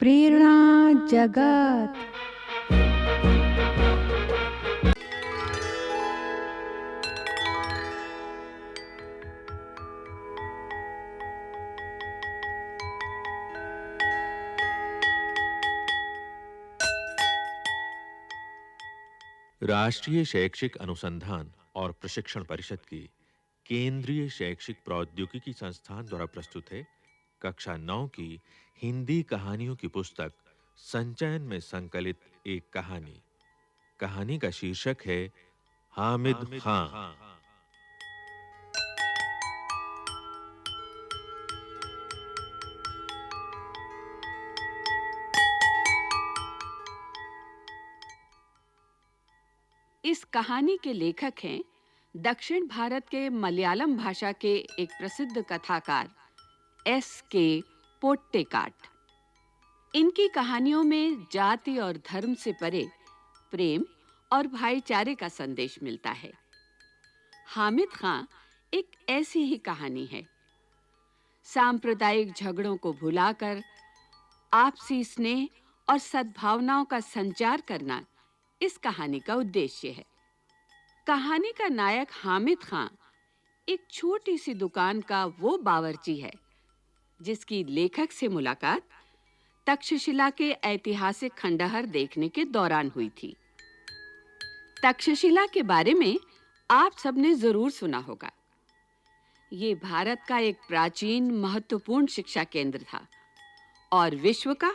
प्रेरणा जगत। राष्ट्रीय शैक्षिक अनुसंधान और प्रशिक्षण परिषद की केंद्रीय शैक्षिक प्रौद्योगिकी संस्थान द्वारा प्रस्तुत है कक्षा 9 की हिंदी कहानियों की पुस्तक संचयन में संकलित एक कहानी। कहानी का शीर्षक है हामिद खां। इस कहानी के लेखक हैं दक्षिण भारत के मलयालम भाषा के एक प्रसिद्ध कथाकार। एस के पोट्टेकाट। इनकी कहानियों में जाति और धर्म से परे प्रेम और भाईचारे का संदेश मिलता है। हामिद खां एक ऐसी ही कहानी है। सांप्रदायिक झगड़ों को भुलाकर, आपसी स्नेह और सद्भावनाओं का संचार करना इस कहानी का उद्देश्य है। कहानी का नायक हामिद खां एक छोटी सी दुकान का वो बावर्ची है। जिसकी लेखक से मुलाकात तक्षशिला के ऐतिहासिक खंडहर देखने के दौरान हुई थी। तक्षशिला के बारे में आप सबने ज़रूर सुना होगा। ये भारत का एक प्राचीन महत्वपूर्ण शिक्षा केंद्र था और विश्व का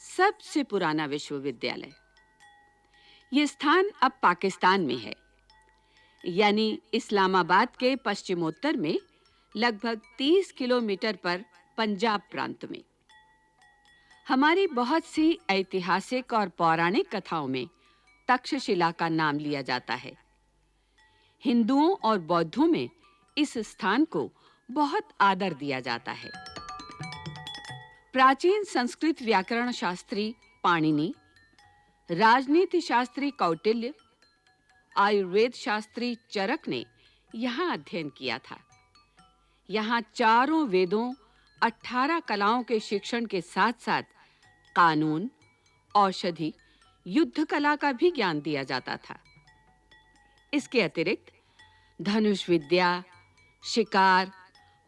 सबसे पुराना विश्वविद्यालय। ये स्थान अब पाकिस्तान में है। यानी इस्लामाबाद के पश्चिमोत्तर में लगभग 30 किलोमीटर पर पंजाब प्रांत में। हमारी बहुत सी ऐतिहासिक और पौराणिक कथाओं में तक्षशिला का नाम लिया जाता है। हिंदुओं और बौद्धों में इस स्थान को बहुत आदर दिया जाता है। प्राचीन संस्कृत व्याकरण शास्त्री पाणिनि, राजनीति शास्त्री कौटिल्य, आयुर्वेद शास्त्री चरक ने यहाँ अध्ययन किया था। यहाँ चारों वेदों 18 कलाओं के शिक्षण के साथ-साथ कानून, औषधि, युद्ध कला का भी ज्ञान दिया जाता था। इसके अतिरिक्त धनुष विद्या, शिकार,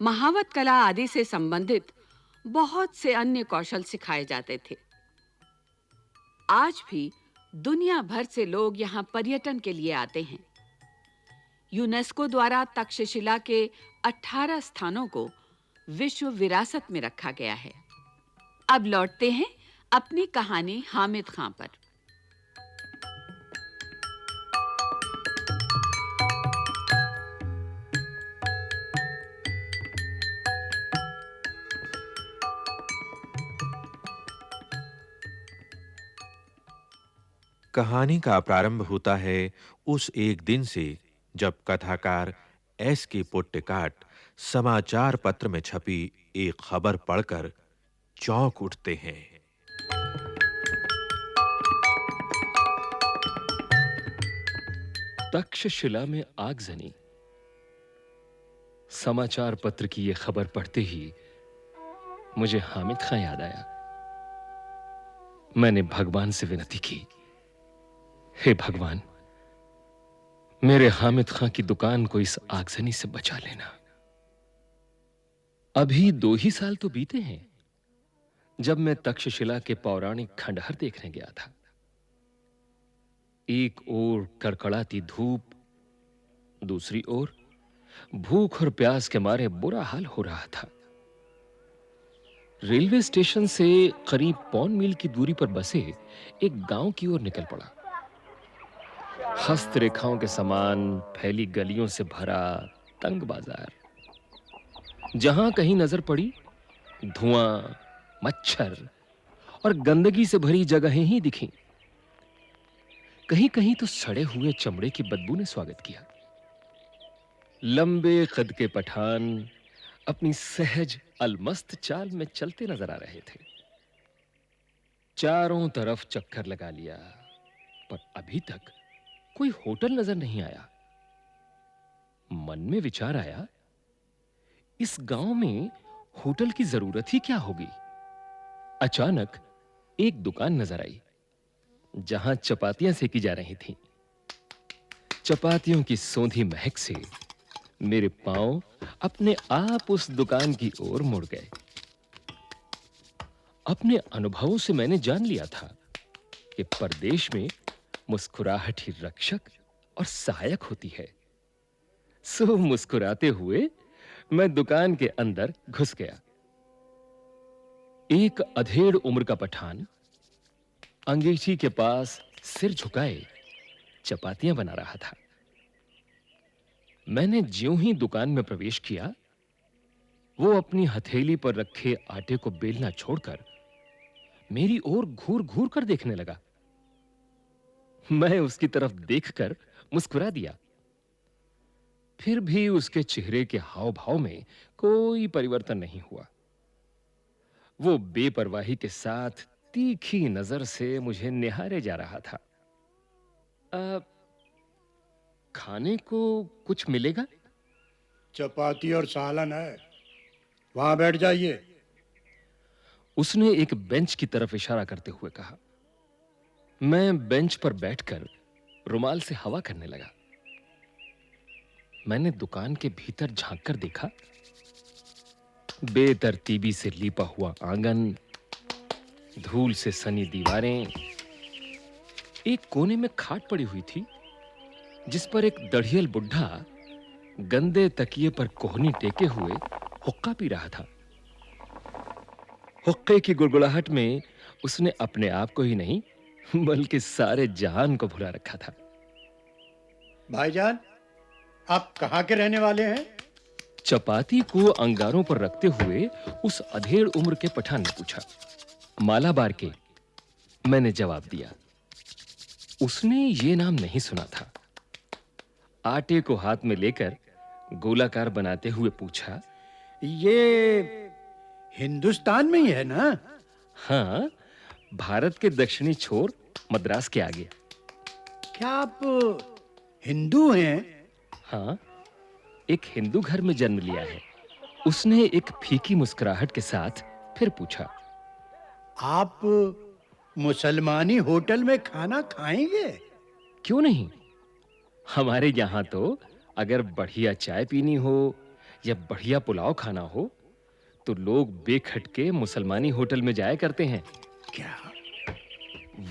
महावत कला आदि से संबंधित बहुत से अन्य कौशल सिखाए जाते थे। आज भी दुनिया भर से लोग यहाँ पर्यटन के लिए आते हैं। यूनेस्को द्वारा तक्षशिला के 18 स्थानों को विश्व विरासत में रखा गया है। अब लौटते हैं अपनी कहानी हामिद खां पर। कहानी का प्रारंभ होता है उस एक दिन से जब कथाकार एस के पोट्टेकाट समाचार पत्र में छपी एक खबर पढ़कर चौंक उठते हैं। तक्षशिला में आगजनी समाचार पत्र की यह खबर पढ़ते ही मुझे हामिद खां याद आया। मैंने भगवान से विनती की, हे भगवान, मेरे हामिद खां की दुकान को इस आगजनी से बचा लेना। अभी दो ही साल तो बीते हैं, जब मैं तक्षशिला के पौराणिक खंडहर देखने गया था। एक ओर कड़कड़ाती धूप, दूसरी ओर भूख और प्यास के मारे बुरा हाल हो रहा था। रेलवे स्टेशन से करीब पौन मील की दूरी पर बसे एक गाँव की ओर निकल पड़ा। हस्तरेखाओं के समान फैली गलियों से भरा तंग बाज़ार जहाँ कहीं नज़र पड़ी, धुआँ, मच्छर और गंदगी से भरी जगहें ही दिखीं। कहीं-कहीं तो सड़े हुए चमड़े की बदबू ने स्वागत किया। लंबे कद के पठान अपनी सहज, अलमस्त चाल में चलते नज़र आ रहे थे। चारों तरफ़ चक्कर लगा लिया, पर अभी तक कोई होटल नज़र नहीं आया। मन में विचार आया इस गाँव में होटल की ज़रूरत ही क्या होगी? अचानक एक दुकान नज़र आई, जहाँ चपातियाँ सेकी जा रही थीं। चपातियों की सौंधी महक से मेरे पाँव अपने आप उस दुकान की ओर मुड़ गए। अपने अनुभवों से मैंने जान लिया था कि परदेश में मुस्कुराहट ही रक्षक और सहायक होती है। सो मुस्कुराते हुए मैं दुकान के अंदर घुस गया। एक अधेड़ उम्र का पठान अंगीठी के पास सिर झुकाए, चपातियाँ बना रहा था। मैंने ज्यों ही दुकान में प्रवेश किया, वो अपनी हथेली पर रखे आटे को बेलना छोड़कर मेरी ओर घूर घूर कर देखने लगा। मैं उसकी तरफ़ देखकर मुस्कुरा दिया। फिर भी उसके चेहरे के हाव भाव में कोई परिवर्तन नहीं हुआ। वो बेपरवाही के साथ तीखी नज़र से मुझे निहारे जा रहा था। आ, खाने को कुछ मिलेगा? चपाती और सालन है। वहाँ बैठ जाइए। उसने एक बेंच की तरफ़ इशारा करते हुए कहा। मैं बेंच पर बैठकर रुमाल से हवा करने लगा। मैंने दुकान के भीतर झाँक कर देखा बेतरतीबी से लीपा हुआ आँगन, धूल से सनी दीवारें। एक कोने में खाट पड़ी हुई थी, जिस पर एक दढ़ियल बुढ़ा गंदे तकिए पर कोहनी टेके हुए हुक्का पी रहा था। हुक्के की गुड़गुड़ाहट में उसने अपने आप को ही नहीं, बल्कि सारे जहान को भुला रखा था। भाईजान आप कहाँ के रहने वाले हैं? चपाती को अंगारों पर रखते हुए उस अधेड़ उम्र के पठान ने पूछा मालाबार के? मैंने जवाब दिया उसने ये नाम नहीं सुना था। आटे को हाथ में लेकर गोलाकार बनाते हुए पूछा ये हिंदुस्तान में ही है ना? हाँ भारत के दक्षिणी छोर मद्रास के आगे। क्या आप हिंदू हैं? हाँ? एक हिंदू घर में जन्म लिया है। उसने एक फीकी मुस्कुराहट के साथ फिर पूछा आप मुसलमानी होटल में खाना खाएँगे? क्यों नहीं? हमारे यहाँ तो अगर बढ़िया चाय पीनी हो या बढ़िया पुलाव खाना हो तो लोग बेखटके मुसलमानी होटल में जाया करते हैं। क्या?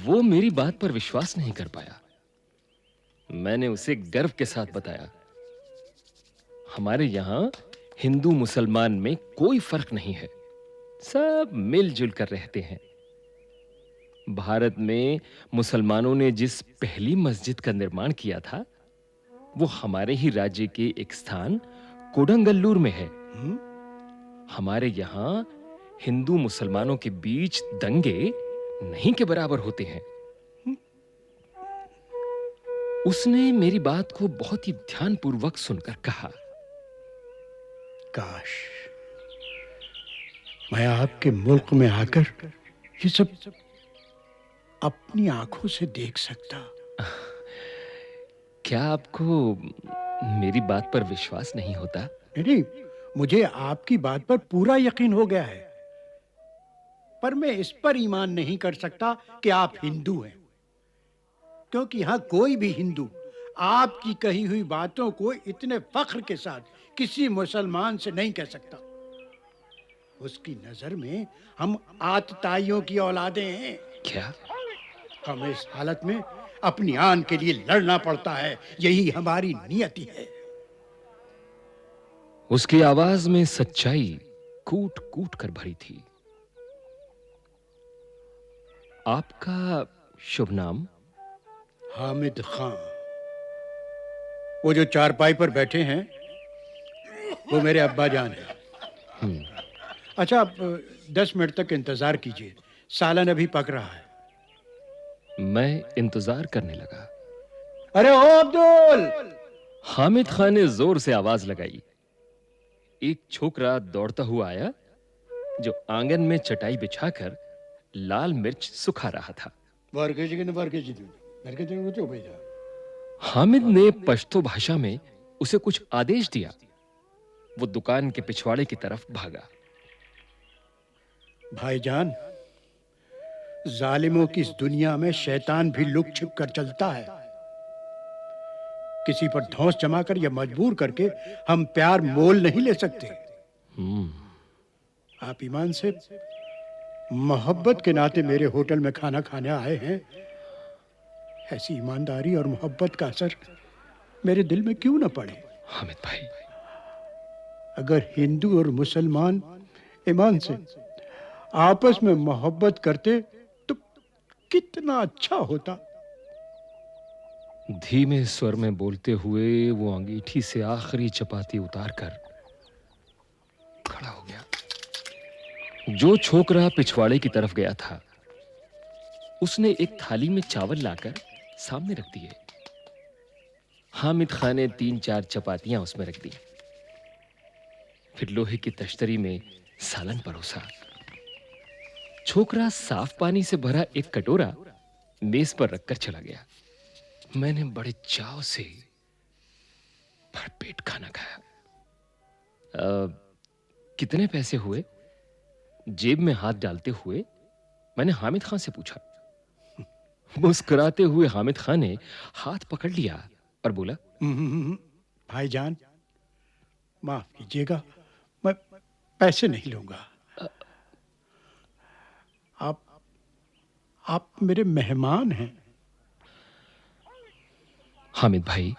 वो मेरी बात पर विश्वास नहीं कर पाया। मैंने उसे गर्व के साथ बताया। हमारे यहाँ हिंदू मुसलमान में कोई फ़र्क नहीं है। सब मिलजुल कर रहते हैं। भारत में मुसलमानों ने जिस पहली मस्जिद का निर्माण किया था वो हमारे ही राज्य के एक स्थान कोडंगल्लूर में है। हम्म? हमारे यहाँ हिंदू मुसलमानों के बीच दंगे नहीं के बराबर होते हैं। उसने मेरी बात को बहुत ही ध्यानपूर्वक सुनकर कहा। काश मैं आपके मुल्क में आकर ये सब अपनी आँखों से देख सकता। क्या आपको मेरी बात पर विश्वास नहीं होता? नहीं मुझे आपकी बात पर पूरा यकीन हो गया है। पर मैं इस पर ईमान नहीं कर सकता कि आप हिंदू हैं। क्योंकि यहाँ कोई भी हिंदू आपकी कही हुई बातों को इतने फख्र के साथ किसी मुसलमान से नहीं कह सकता। उसकी नज़र में हम आतताइयों की औलादे हैं। क्या? हमें इस हालत में अपनी आन के लिए लड़ना पड़ता है। यही हमारी नियति है। उसकी आवाज़ में सच्चाई कूट कूट कर भरी थी। आपका शुभ नाम? हामिद खान। वो जो चारपाई पर बैठे हैं वो मेरे अब्बा जान है। हम्म, अच्छा आप दस मिनट तक इंतज़ार कीजिए। सालन अभी पक रहा है। मैं इंतज़ार करने लगा। अरे ओ अब्दुल! हामिद खान ने ज़ोर से आवाज़ लगाई। एक छोकरा दौड़ता हुआ आया जो आँगन में चटाई बिछाकर लाल मिर्च सुखा रहा था। हामिद ने पश्तो भाषा में उसे कुछ आदेश दिया। वो दुकान के पिछवाड़े की तरफ़ भागा। भाईजान जालिमों की इस दुनिया में शैतान भी लुक छिप कर चलता है। किसी पर धौंस जमाकर या मजबूर करके हम प्यार मोल नहीं ले सकते। हम्म। आप ईमान से मोहब्बत के नाते मेरे होटल में खाना खाने आए हैं। ऐसी ईमानदारी और मोहब्बत का असर मेरे दिल में क्यों ना पड़े? हामिद भाई अगर हिंदू और मुसलमान ईमान से आपस में मोहब्बत करते तो कितना अच्छा होता। धीमे स्वर में बोलते हुए वो अंगीठी से आखिरी चपाती उतारकर खड़ा हो गया। जो छोकरा पिछवाड़े की तरफ़ गया था, उसने एक थाली में चावल लाकर सामने रख दिए। हामिद खान ने तीन चार चपातियाँ उसमें रख दी। फिर लोहे की तश्तरी में सालन परोसा। छोकरा साफ़ पानी से भरा एक कटोरा मेज पर रखकर चला गया। मैंने बड़े चाव से भरपेट खाना खाया। अ, कितने पैसे हुए? जेब में हाथ डालते हुए मैंने हामिद खान से पूछा। मुस्कुराते हुए हामिद खान ने हाथ पकड़ लिया और बोला हम्म, भाईजान माफ़ कीजिएगा मैं पैसे नहीं लूँगा। आप आप मेरे मेहमान हैं। हामिद भाई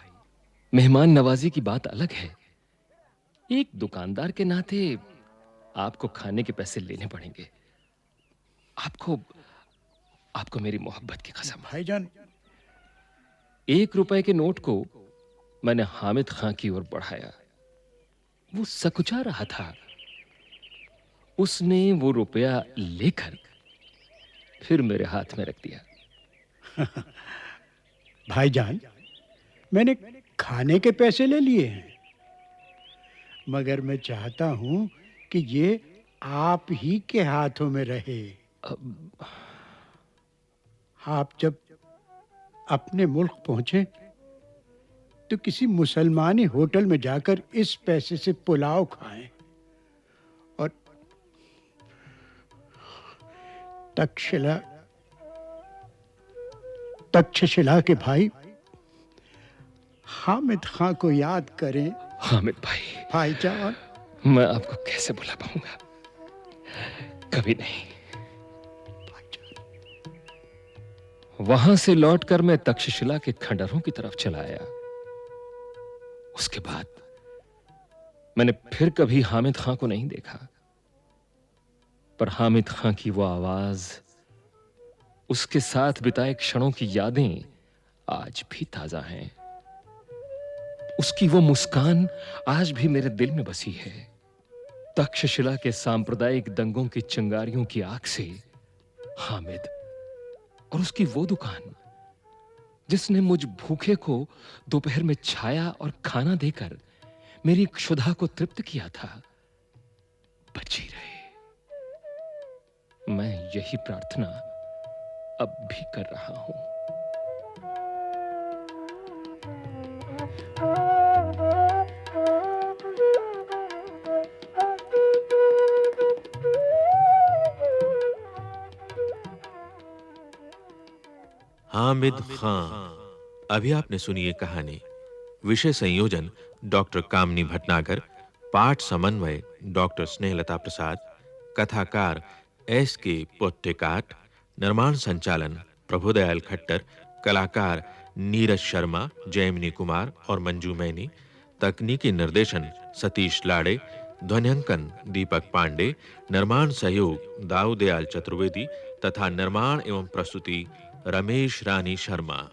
मेहमान नवाजी की बात अलग है। एक दुकानदार के नाते आपको खाने के पैसे लेने पड़ेंगे। आपको आपको मेरी मोहब्बत की कसम। भाईजान। एक रुपए के नोट को मैंने हामिद खां की ओर बढ़ाया। वो सकुचा रहा था। उसने वो रुपया लेकर फिर मेरे हाथ में रख दिया। भाईजान मैंने खाने के पैसे ले लिए हैं मगर मैं चाहता हूँ कि ये आप ही के हाथों में रहे। आप जब अपने मुल्क पहुँचे तो किसी मुसलमानी होटल में जाकर इस पैसे से पुलाव खाएँ। और तक्षशिला तक्षशिला के भाई हामिद खां को याद करें। हामिद भाई। भाईजान। मैं आपको कैसे बुला पाऊँगा? कभी नहीं। वहाँ से लौटकर मैं तक्षशिला के खंडरों की तरफ़ चला आया। उसके बाद मैंने फिर कभी हामिद खां को नहीं देखा। पर हामिद खां की वो आवाज़, उसके साथ बिताए क्षणों की यादें आज भी ताज़ा हैं। उसकी वो मुस्कान आज भी मेरे दिल में बसी है। तक्षशिला के सांप्रदायिक दंगों की चिंगारियों की आग से हामिद और उसकी वो दुकान जिसने मुझ भूखे को दोपहर में छाया और खाना देकर मेरी क्षुधा को तृप्त किया था, बची रहे। मैं यही प्रार्थना अब भी कर रहा हूँ। हामिद खां अभी आपने सुनी ये कहानी। विषय संयोजन, डॉक्टर कामनी भटनागर, पाठ समन्वय, डॉक्टर स्नेहलता प्रसाद, कथाकार एस के पोट्टेकाट, निर्माण संचालन प्रभुदयाल खट्टर, कलाकार नीरज शर्मा, जयमिनी कुमार और मंजू मैनी, तकनीकी निर्देशन सतीश लाड़े, ध्वनियांकन दीपक पांडे, निर्माण सहयोग दाऊदयाल चतुर्वेदी तथा निर्माण एवं प्रस्तुति रमेश रानी शर्मा।